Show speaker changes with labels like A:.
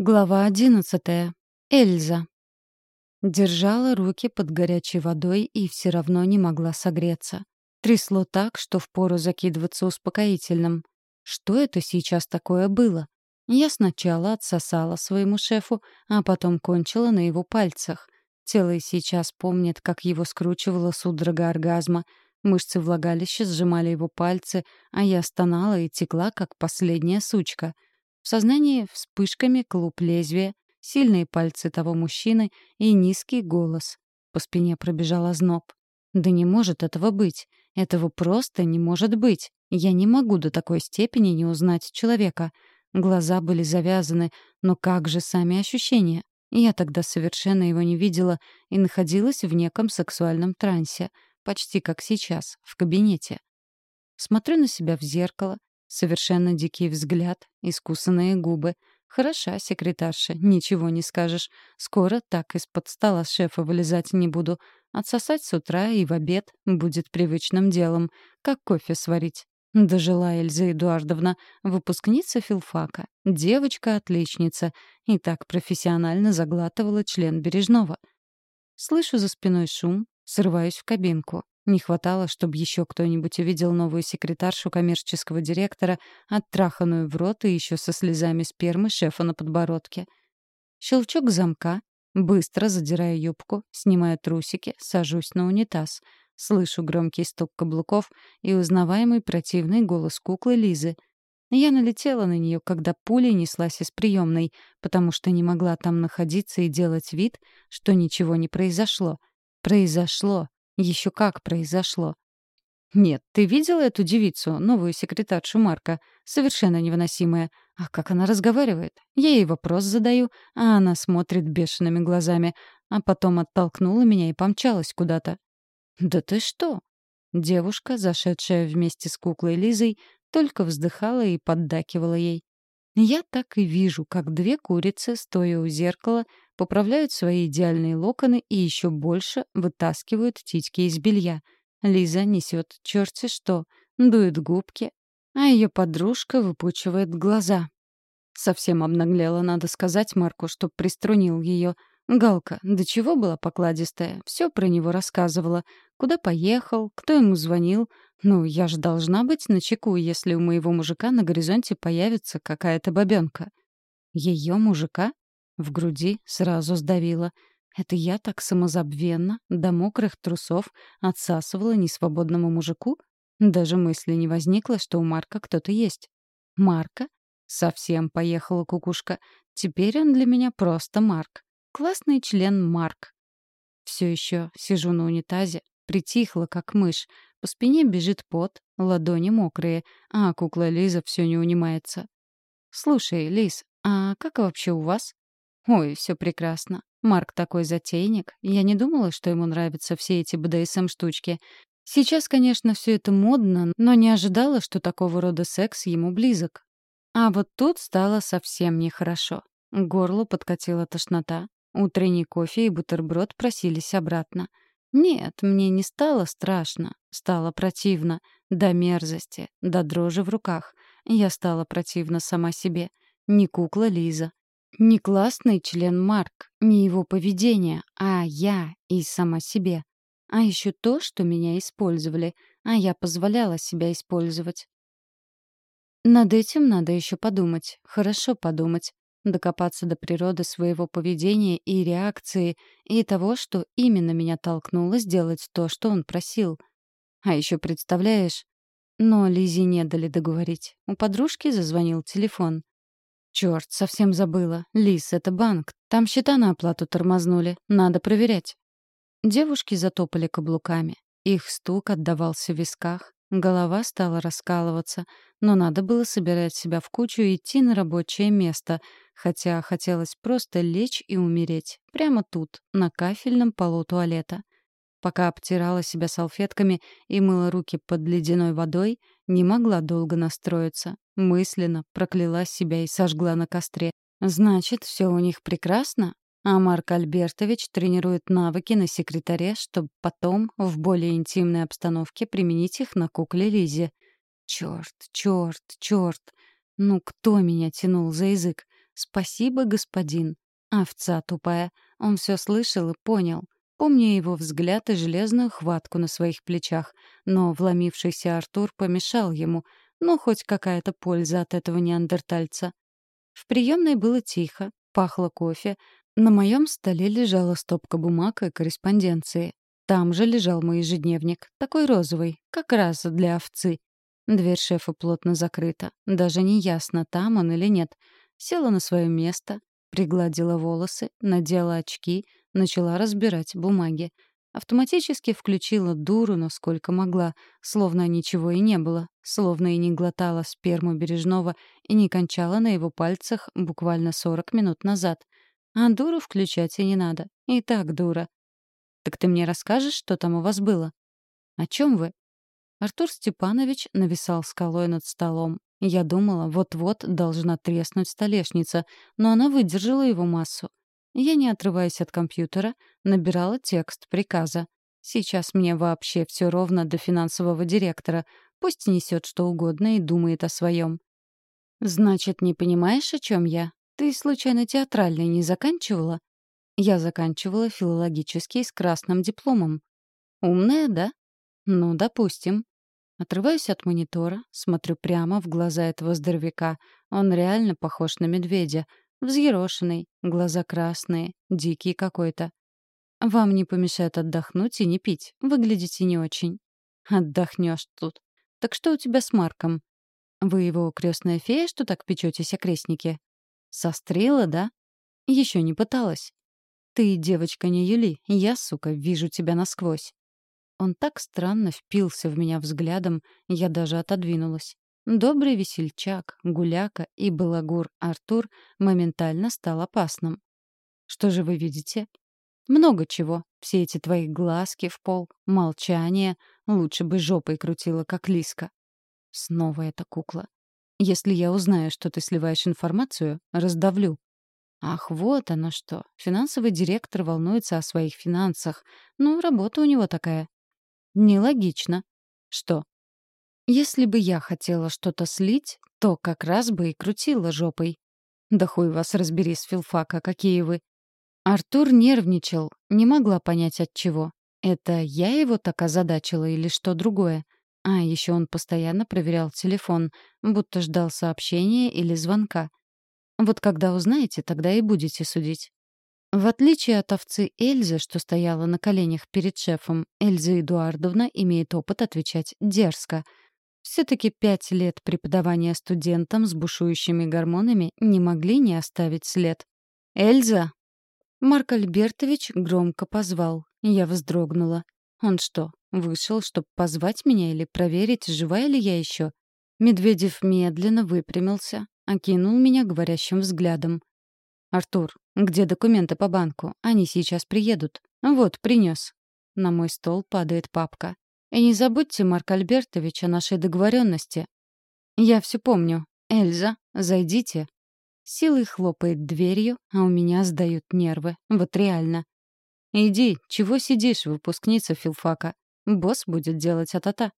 A: Глава одиннадцатая. Эльза. Держала руки под горячей водой и все равно не могла согреться. Трясло так, что впору закидываться успокоительным. Что это сейчас такое было? Я сначала отсосала своему шефу, а потом кончила на его пальцах. Тело и сейчас помнит, как его скручивало судорога оргазма. Мышцы влагалища сжимали его пальцы, а я стонала и текла, как последняя сучка — в сознании вспышками клуб лезвия, сильные пальцы того мужчины и низкий голос. По спине пробежал озноб. Да не может этого быть. Этого просто не может быть. Я не могу до такой степени не узнать человека. Глаза были завязаны, но как же сами ощущения? Я тогда совершенно его не видела и находилась в неком сексуальном трансе, почти как сейчас, в кабинете. Смотрю на себя в зеркало, Совершенно дикий взгляд, искусанные губы. Хороша секретарша, ничего не скажешь. Скоро так из-под стола шефа вылезать не буду. Отсосать с утра и в обед будет привычным делом. Как кофе сварить. Дожила Эльза Эдуардовна, выпускница филфака, девочка-отличница, и так профессионально заглатывала член Бережного. Слышу за спиной шум, срываюсь в кабинку. Не хватало, чтобы еще кто-нибудь увидел новую секретаршу коммерческого директора, оттраханную в рот и еще со слезами спермы шефа на подбородке. Щелчок замка, быстро задирая юбку, снимая трусики, сажусь на унитаз. Слышу громкий стук каблуков и узнаваемый противный голос куклы Лизы. Я налетела на нее, когда пуля неслась из приемной, потому что не могла там находиться и делать вид, что ничего не произошло. Произошло. Еще как произошло. Нет, ты видела эту девицу, новую секретаршу Марка? Совершенно невыносимая. А как она разговаривает? Я ей вопрос задаю, а она смотрит бешеными глазами, а потом оттолкнула меня и помчалась куда-то. Да ты что? Девушка, зашедшая вместе с куклой Лизой, только вздыхала и поддакивала ей. Я так и вижу, как две курицы, стоя у зеркала, поправляют свои идеальные локоны и еще больше вытаскивают титьки из белья. Лиза несет черти что, дует губки, а ее подружка выпучивает глаза. Совсем обнаглела, надо сказать Марку, чтоб приструнил ее. Галка, до чего была покладистая, все про него рассказывала. Куда поехал, кто ему звонил. Ну, я же должна быть начеку, если у моего мужика на горизонте появится какая-то бабенка. Ее мужика? В груди сразу сдавило. Это я так самозабвенно, до мокрых трусов, отсасывала несвободному мужику? Даже мысли не возникло, что у Марка кто-то есть. Марка? Совсем поехала кукушка. Теперь он для меня просто Марк. Классный член Марк. Все еще сижу на унитазе, притихла, как мышь. По спине бежит пот, ладони мокрые, а кукла Лиза все не унимается. «Слушай, Лиз, а как вообще у вас?» Ой, все прекрасно. Марк такой затейник. Я не думала, что ему нравятся все эти БДСМ-штучки. Сейчас, конечно, все это модно, но не ожидала, что такого рода секс ему близок. А вот тут стало совсем нехорошо. К горлу подкатила тошнота. Утренний кофе и бутерброд просились обратно. Нет, мне не стало страшно. Стало противно. До мерзости, до дрожи в руках. Я стала противна сама себе. Не кукла Лиза. Не классный член Марк, не его поведение, а я и сама себе. А еще то, что меня использовали, а я позволяла себя использовать. Над этим надо еще подумать, хорошо подумать, докопаться до природы своего поведения и реакции, и того, что именно меня толкнуло сделать то, что он просил. А еще представляешь... Но Лизе не дали договорить. У подружки зазвонил телефон. Черт, совсем забыла. Лис, это банк. Там счета на оплату тормознули. Надо проверять. Девушки затопали каблуками. Их стук отдавался в висках. Голова стала раскалываться, но надо было собирать себя в кучу и идти на рабочее место, хотя хотелось просто лечь и умереть, прямо тут, на кафельном полу туалета. Пока обтирала себя салфетками и мыла руки под ледяной водой, не могла долго настроиться. Мысленно прокляла себя и сожгла на костре. Значит, все у них прекрасно? А Марк Альбертович тренирует навыки на секретаре, чтобы потом в более интимной обстановке применить их на кукле Лизе. Черт, черт, черт. Ну кто меня тянул за язык? «Спасибо, господин». Овца тупая. Он все слышал и понял. Помню его взгляд и железную хватку на своих плечах. Но вломившийся Артур помешал ему. Ну, хоть какая-то польза от этого неандертальца. В приемной было тихо, пахло кофе. На моем столе лежала стопка бумаг и корреспонденции. Там же лежал мой ежедневник, такой розовый, как раз для овцы. Дверь шефа плотно закрыта. Даже не ясно, там он или нет. Села на свое место, пригладила волосы, надела очки, начала разбирать бумаги. Автоматически включила дуру, насколько могла, словно ничего и не было, словно и не глотала сперму Бережного и не кончала на его пальцах буквально 40 минут назад. А дуру включать и не надо. И так дура. «Так ты мне расскажешь, что там у вас было?» «О чем вы?» Артур Степанович нависал скалой над столом. Я думала, вот-вот должна треснуть столешница, но она выдержала его массу. Я, не отрываясь от компьютера, набирала текст приказа. Сейчас мне вообще все ровно до финансового директора. Пусть несет что угодно и думает о своем. «Значит, не понимаешь, о чем я? Ты, случайно, театральный не заканчивала?» Я заканчивала филологический с красным дипломом. «Умная, да?» «Ну, допустим». Отрываюсь от монитора, смотрю прямо в глаза этого здоровяка. Он реально похож на медведя. Взъерошенный, глаза красные, дикий какой-то. Вам не помешает отдохнуть и не пить. Выглядите не очень. Отдохнешь тут. Так что у тебя с Марком? Вы его крестная фея, что так печетесь о крестнике? Сострила, да? Еще не пыталась. Ты, девочка, не Юли. Я, сука, вижу тебя насквозь. Он так странно впился в меня взглядом, я даже отодвинулась. Добрый весельчак, гуляка и балагур Артур моментально стал опасным. «Что же вы видите?» «Много чего. Все эти твои глазки в пол, молчание. Лучше бы жопой крутила, как Лиска». Снова эта кукла. «Если я узнаю, что ты сливаешь информацию, раздавлю». Ах, вот оно что. Финансовый директор волнуется о своих финансах. Ну, работа у него такая. Нелогично. Что? Если бы я хотела что-то слить, то как раз бы и крутила жопой. Да хуй вас разбери с филфака, какие вы. Артур нервничал, не могла понять от чего. Это я его так озадачила или что другое? А еще он постоянно проверял телефон, будто ждал сообщения или звонка. Вот когда узнаете, тогда и будете судить. В отличие от овцы Эльзы, что стояла на коленях перед шефом, Эльза Эдуардовна имеет опыт отвечать дерзко. Все-таки пять лет преподавания студентам с бушующими гормонами не могли не оставить след. «Эльза!» Марк Альбертович громко позвал. Я вздрогнула. Он что, вышел, чтобы позвать меня или проверить, живая ли я еще? Медведев медленно выпрямился, окинул меня говорящим взглядом. «Артур, где документы по банку? Они сейчас приедут. Вот, принес. На мой стол падает папка. И не забудьте, Марк Альбертович, о нашей договоренности. Я все помню. Эльза, зайдите. Силой хлопает дверью, а у меня сдают нервы. Вот реально. Иди, чего сидишь, выпускница филфака? Босс будет делать а-та-та.